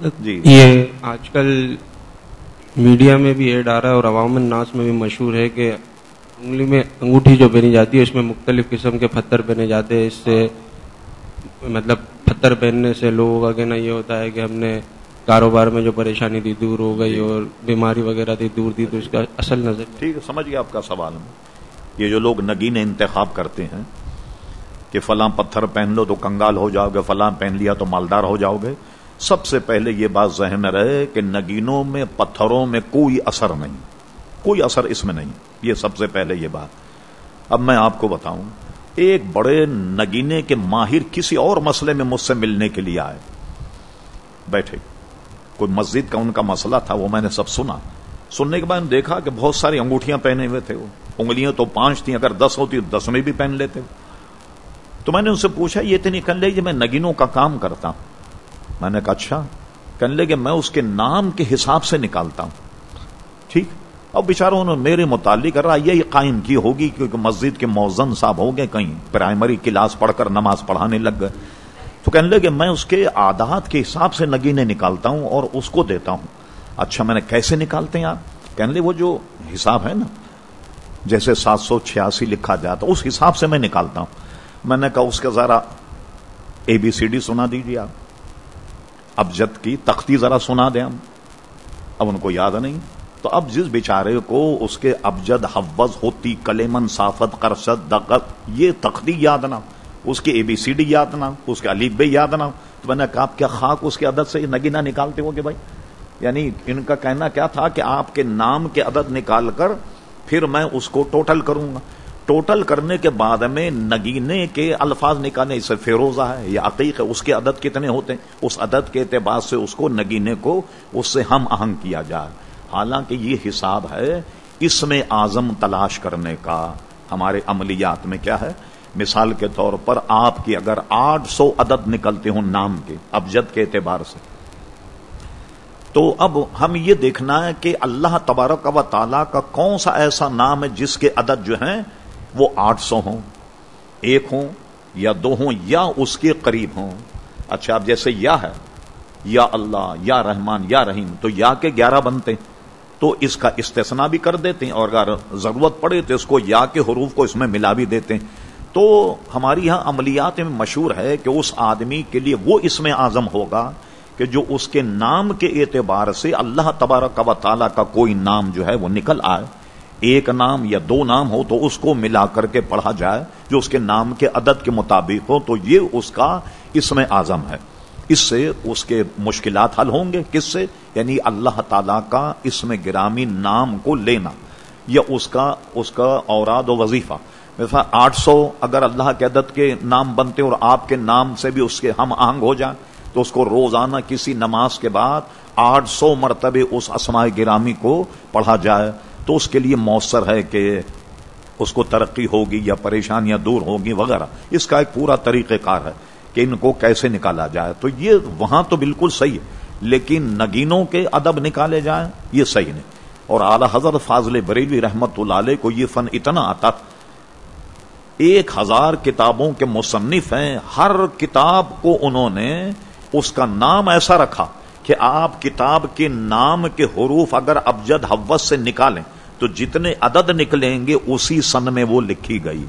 جی۔ یہ آج کل میڈیا میں بھی ایڈ آ رہا ہے اور عوام الناس میں بھی مشہور ہے کہ انگلی میں انگوٹھی جو پہنی جاتی ہے اس میں مختلف قسم کے پتھر پہنے جاتے ہیں۔ اس سے مطلب پتھر پہننے سے لوگوں کا کہنا یہ ہوتا ہے کہ ہم نے کاروبار میں جو پریشانی تھی دور ہو گئی اور بیماری وغیرہ تھی دور تھی تو اس کا اصل نظر ٹھیک ہے سمجھ گیا آپ کا سوال۔ یہ جو لوگ نگین انتخاب کرتے ہیں کہ فلاں پتھر پہن لو تو کنگال ہو جاؤ گے فلاں پہن لیا تو مالدار ہو جاؤ گے سب سے پہلے یہ بات ذہن میں رہے کہ نگینوں میں، پتھروں میں کوئی اثر نہیں۔ کوئی اثر اس میں نہیں۔ یہ سب سے پہلے یہ بات۔ اب میں آپ کو بتاؤں، ایک بڑے نگینے کے ماہر کسی اور مسئلے میں مجھ سے ملنے کے لیے آئے۔ بیٹھے۔ کوئی مسجد کا ان کا مسئلہ تھا، وہ میں نے سب سنا۔ سننے کے بعد دیکھا کہ بہت ساری انگوٹھیاں پہنے ہوئے تھے۔ وہ انگلیاں تو پانچ تھیں، اگر دس ہوتی دس میں بھی پہن لیتے۔ تو میں نے ان سے پوچھا، یہ اتنی کر لے میں نگینوں کا کام کرتا ہوں۔ میں نے کہا اچھا کہنے لگے، میں اس کے نام کے حساب سے نکالتا ہوں۔ ٹھیک۔ اب بےچاروں انہوں نے میرے متعلق یہ قائم کی ہوگی، کیونکہ مسجد کے موزن صاحب ہو گئے کہیں پرائمری کلاس پڑھ کر نماز پڑھانے لگ گئے۔ تو کہنے لگے، میں اس کے آدات کے حساب سے نگینے نکالتا ہوں اور اس کو دیتا ہوں۔ اچھا میں نے کیسے نکالتے ہیں آپ؟ کہنے لگے، وہ جو حساب ہے نا، جیسے سات سو چھیاسی لکھا جاتا اس حساب سے میں نکالتا ہوں۔ میں نے کہا، اس کا ذرا اے بی سی ڈی سنا دیجیے آپ۔ ابجد کی تختی ذرا سنا دیں ہم۔ اب ان کو یاد نہیں۔ تو اب جس بیچارے کو اس کے ابجد حفظ ہوتی، کلیمن، صافت کرشد دقت، یہ تختی یاد نہ۔ اس کی اے بی سی ڈی یاد نہ۔ اس کے علیب بے یاد نہ۔ تو میں نے کہا کیا خاک اس کے عدد سے نگینہ نکالتے ہو کہ بھائی؟ یعنی ان کا کہنا کیا تھا کہ آپ کے نام کے عدد نکال کر پھر میں اس کو ٹوٹل کروں گا۔ ٹوٹل کرنے کے بعد میں نگینے کے الفاظ نکالنے اسے فیروزہ ہے یا عقیق ہے، اس کے عدد کتنے ہوتے ہیں؟ اس عدد کے اعتبار سے اس کو نگینے کو، اس سے ہم اہنگ کیا جائے۔ حالانکہ یہ حساب ہے اس میں آزم تلاش کرنے کا۔ ہمارے عملیات میں کیا ہے؟ مثال کے طور پر آپ کی اگر آٹھ سو عدد نکلتے ہوں نام کے ابجد کے اعتبار سے، تو اب ہم یہ دیکھنا ہے کہ اللہ تبارک و تعالی کا کون سا ایسا نام ہے جس کے عدد جو ہیں وہ آٹھ سو ہوں، ایک ہوں یا دو ہوں یا اس کے قریب ہوں۔ اچھا اب جیسے یا ہے، یا اللہ، یا رحمان، یا رحیم، تو یا کے گیارہ بنتے۔ تو اس کا استثنا بھی کر دیتے ہیں اور اگر ضرورت پڑے تو اس کو یا کے حروف کو اس میں ملا بھی دیتے۔ ہیں تو ہماری یہاں عملیات میں مشہور ہے کہ اس آدمی کے لیے وہ اس میں آزم ہوگا کہ جو اس کے نام کے اعتبار سے اللہ تبارک و تعالیٰ کا کوئی نام جو ہے وہ نکل آئے۔ ایک نام یا دو نام ہو تو اس کو ملا کر کے پڑھا جائے، جو اس کے نام کے عدد کے مطابق ہو، تو یہ اس کا اس میں آزم ہے۔ اس سے اس کے مشکلات حل ہوں گے۔ کس سے؟ یعنی اللہ تعالی کا اس میں گرامی نام کو لینا یا اس کا اس کا اوراد و وظیفہ۔ مثلا آٹھ سو اگر اللہ کے عدد کے نام بنتے اور آپ کے نام سے بھی اس کے ہم آہنگ ہو جائیں، تو اس کو روزانہ کسی نماز کے بعد آٹھ سو مرتبہ اس اسماء گرامی کو پڑھا جائے۔ تو اس کے لیے مؤثر ہے کہ اس کو ترقی ہوگی یا پریشانیاں دور ہوگی وغیرہ۔ اس کا ایک پورا طریقہ کار ہے کہ ان کو کیسے نکالا جائے۔ تو یہ وہاں تو بالکل صحیح ہے، لیکن نگینوں کے ادب نکالے جائیں، یہ صحیح نہیں۔ اور اعلی حضرت فاضل بریلی رحمت اللہ علیہ کو یہ فن اتنا آتا۔ ایک ہزار کتابوں کے مصنف ہیں، ہر کتاب کو انہوں نے اس کا نام ایسا رکھا۔ کہ آپ کتاب کے نام کے حروف اگر ابجد حوث سے نکالیں، تو جتنے عدد نکلیں گے، اسی سن میں وہ لکھی گئی۔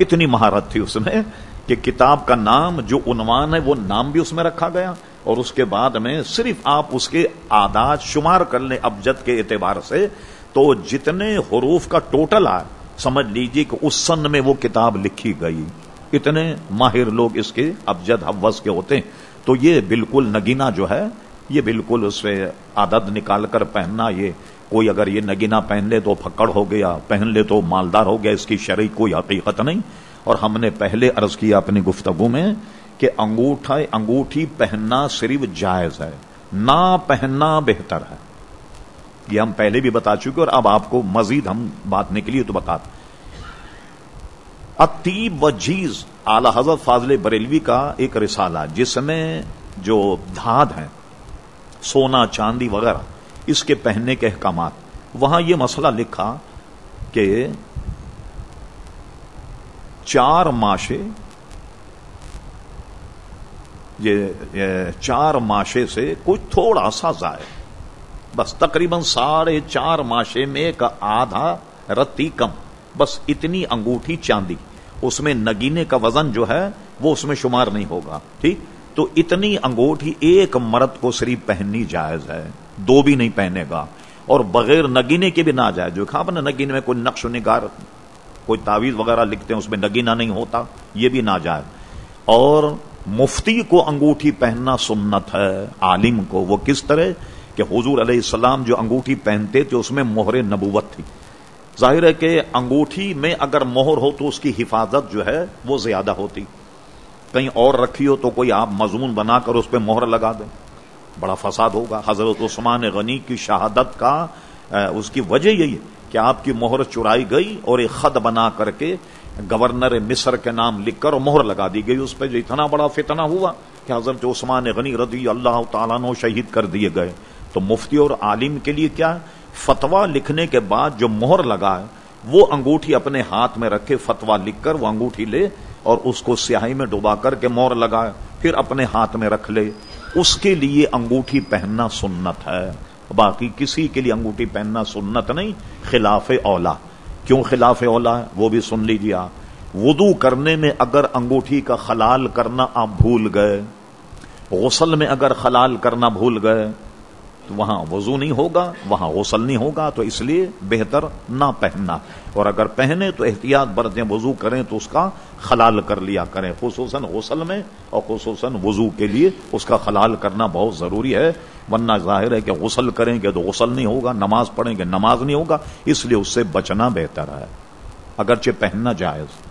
اتنی مہارت تھی اس میں کہ کتاب کا نام، جو عنوان ہے، وہ نام بھی اس میں رکھا گیا۔ اور اس کے بعد میں صرف آپ اس کے آداد شمار کر لیں ابجد کے اعتبار سے، تو جتنے حروف کا ٹوٹل آئے، سمجھ لیجیے کہ اس سن میں وہ کتاب لکھی گئی۔ اتنے ماہر لوگ اس کے ابجد حوث کے ہوتے ہیں۔ تو یہ بالکل نگینا جو ہے، یہ بالکل اس سے عادت نکال کر پہننا، یہ کوئی اگر یہ نگینا پہن لے تو پھکڑ ہو گیا، پہن لے تو مالدار ہو گیا، اس کی شرح کوئی حقیقت نہیں۔ اور ہم نے پہلے عرض کیا اپنی گفتگو میں کہ انگوٹھا، انگوٹھی پہننا صرف جائز ہے، نہ پہننا بہتر ہے۔ یہ ہم پہلے بھی بتا چکے اور اب آپ کو مزید ہم بات نکلی تو بتا اتیب و جیز اعلی حضرت فاضل بریلوی کا ایک رسالہ، جس میں جو دھاد ہیں، سونا، چاندی وغیرہ، اس کے پہننے کے احکامات، وہاں یہ مسئلہ لکھا کہ چار ماشے، یہ چار ماشے سے کچھ تھوڑا سا زائد۔ بس تقریباً ساڑھے چار ماشے میں کا آدھا، رتی کم، بس اتنی انگوٹھی چاندی۔ اس میں نگینے کا وزن جو ہے وہ اس میں شمار نہیں ہوگا، ٹھیک؟ تو اتنی انگوٹھی ایک مرد کو صرف پہننی جائز ہے، دو بھی نہیں پہنے گا۔ اور بغیر نگینے کے بھی نہ جائے جو کھا نا نگینے میں کوئی نقش و نگار، کوئی تعویذ وغیرہ لکھتے ہیں، اس میں نگینا نہیں ہوتا، یہ بھی نہ اور مفتی کو انگوٹھی پہننا سنت ہے، عالم کو۔ وہ کس طرح؟ کہ حضور علیہ السلام جو انگوٹھی پہنتے تھے، اس میں مہر نبوت تھی۔ ظاہر ہے کہ انگوٹھی میں اگر مہر ہو تو اس کی حفاظت جو ہے وہ زیادہ ہوتی۔ کہیں اور رکھی ہو تو کوئی آپ مضمون بنا کر اس پہ مہر لگا دیں۔ بڑا فساد ہوگا۔ حضرت عثمان غنی کی شہادت کا اس کی وجہ یہی ہے کہ آپ کی مہر چرائی گئی اور ایک خط بنا کر کے گورنر مصر کے نام لکھ کر مہر لگا دی گئی۔ اس پہ جو اتنا بڑا فتنہ ہوا کہ حضرت عثمان غنی رضی اللہ تعالیٰ نو شہید کر دیے گئے۔ تو مفتی اور عالم کے لیے کیا؟ فتوا لکھنے کے بعد جو مہر لگا ہے، وہ انگوٹھی اپنے ہاتھ میں رکھے فتوا لکھ کر وہ انگوٹھی لے اور اس کو سیاہی میں ڈبا کر کے مور لگائے، پھر اپنے ہاتھ میں رکھ لے۔ اس کے لیے انگوٹھی پہننا سنت ہے۔ باقی کسی کے لیے انگوٹھی پہننا سنت نہیں، خلاف اولا کیوں خلاف اولا ہے وہ بھی سن لیجیے آپ۔ وضو کرنے میں اگر انگوٹھی کا خلال کرنا آپ بھول گئے، غسل میں اگر خلال کرنا بھول گئے تو وہاں وضو نہیں ہوگا، وہاں غسل نہیں ہوگا، تو اس لیے بہتر نہ پہننا۔ اور اگر پہنے تو احتیاط برتیں، وضو کریں تو اس کا خلال کر لیا کریں۔ خصوصاً غسل میں اور خصوصاً وضو کے لیے اس کا خلال کرنا بہت ضروری ہے۔ ورنہ ظاہر ہے کہ غسل کریں گے تو غسل نہیں ہوگا، نماز پڑھیں گے نماز نہیں ہوگا، اس لیے اس سے بچنا بہتر ہے۔ اگرچہ پہننا جائز۔